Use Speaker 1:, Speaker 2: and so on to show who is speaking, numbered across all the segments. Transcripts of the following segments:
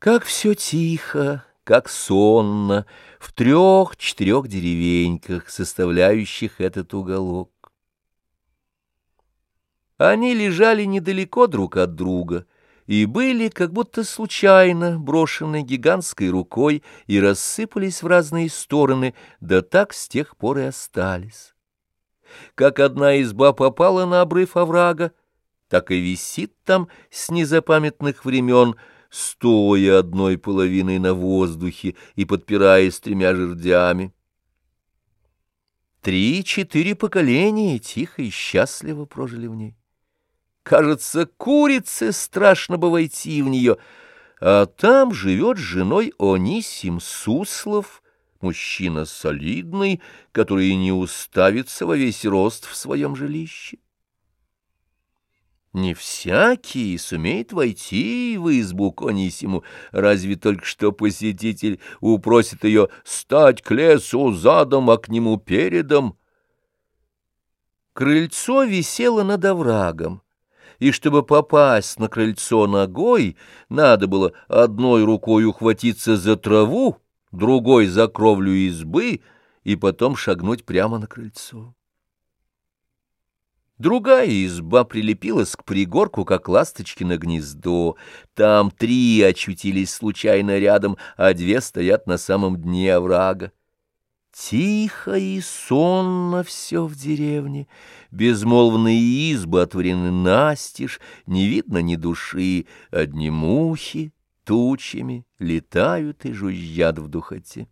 Speaker 1: Как все тихо, как сонно в трех-четырех деревеньках, составляющих этот уголок. Они лежали недалеко друг от друга и были как будто случайно брошены гигантской рукой и рассыпались в разные стороны, да так с тех пор и остались. Как одна изба попала на обрыв оврага, так и висит там с незапамятных времен, стоя одной половиной на воздухе и подпираясь тремя жердями. Три-четыре поколения тихо и счастливо прожили в ней. Кажется, курице страшно бы войти в нее, а там живет с женой Онисим Суслов, мужчина солидный, который не уставится во весь рост в своем жилище. Не всякий сумеет войти в избу Конисиму, разве только что посетитель упросит ее стать к лесу задом, а к нему передом. Крыльцо висело над оврагом, и чтобы попасть на крыльцо ногой, надо было одной рукой ухватиться за траву, другой за кровлю избы и потом шагнуть прямо на крыльцо. Другая изба прилепилась к пригорку, как ласточки на гнездо. Там три очутились случайно рядом, а две стоят на самом дне оврага. Тихо и сонно все в деревне, безмолвные избы отворены настежь, не видно ни души, одни мухи тучами летают и жужжат в духоте.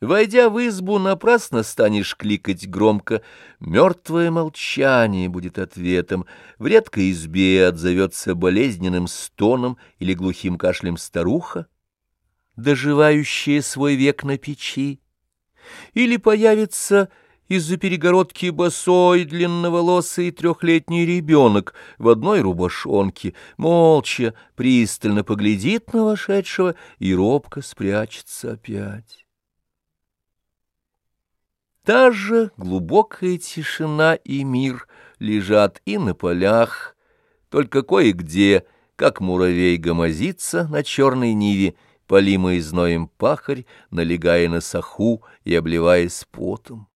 Speaker 1: Войдя в избу, напрасно станешь кликать громко. Мертвое молчание будет ответом. В редкой избе отзовется болезненным стоном или глухим кашлем старуха, доживающая свой век на печи. Или появится из-за перегородки босой, длинноволосый трехлетний ребенок в одной рубашонке, молча, пристально поглядит на вошедшего и робко спрячется опять. Та же глубокая тишина и мир лежат и на полях, только кое-где, как муравей гомозится на черной ниве, полимый зноем пахарь, налегая на саху и обливаясь потом.